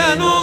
eterno.